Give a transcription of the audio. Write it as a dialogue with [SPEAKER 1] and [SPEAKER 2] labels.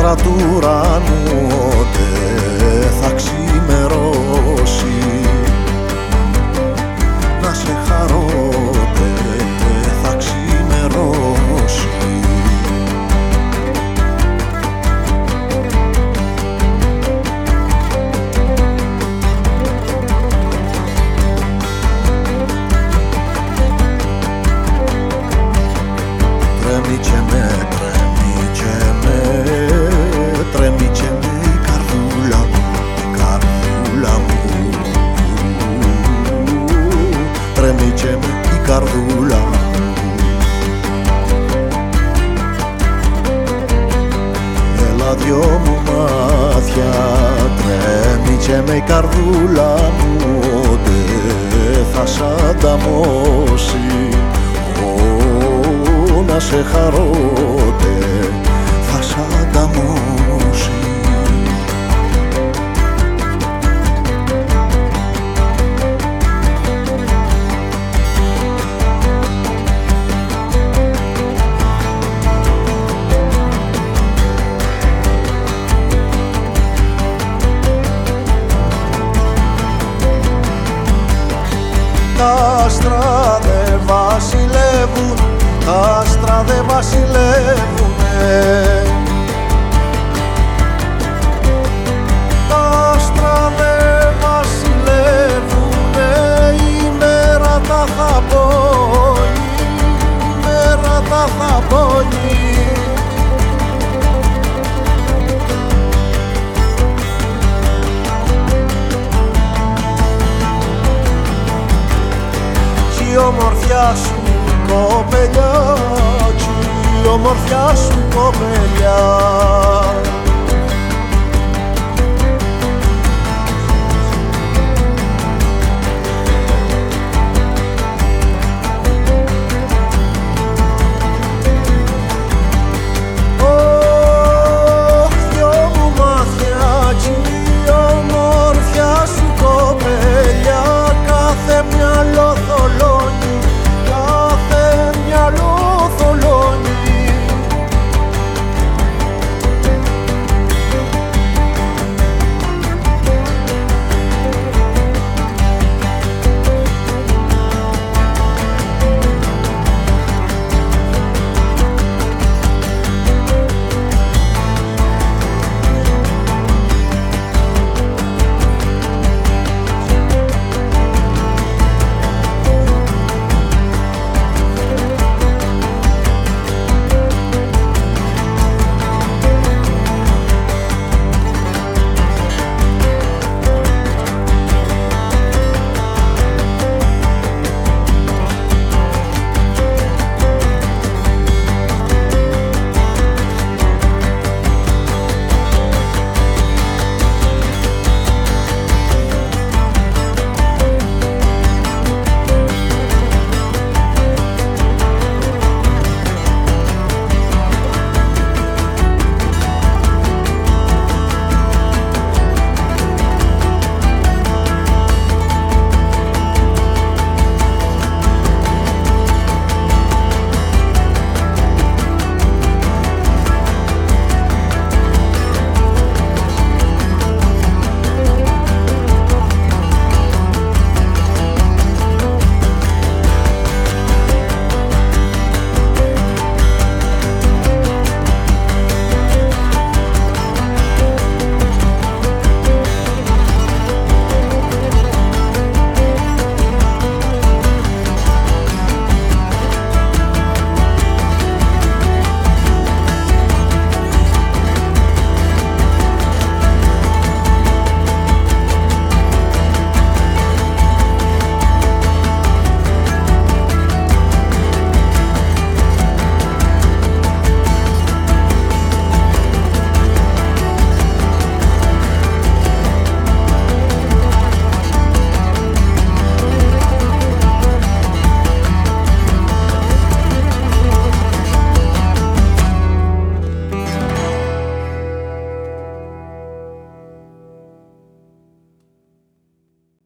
[SPEAKER 1] άστρα του ουρανού ότε θα ξημερώσει. Να σε χαρώ καρδούλα μου. Έλα δυο μου μάτια, τρέμει και με η καρδούλα μου, δεν θα σ' ανταμώσει Ω, να σε χαρώ Τα άστρα δε βασιλεύουν, τα άστρα δε βασιλεύουνε. Ομορφιά σου κοπελιά, κι η ομορφιά σου κοπελιά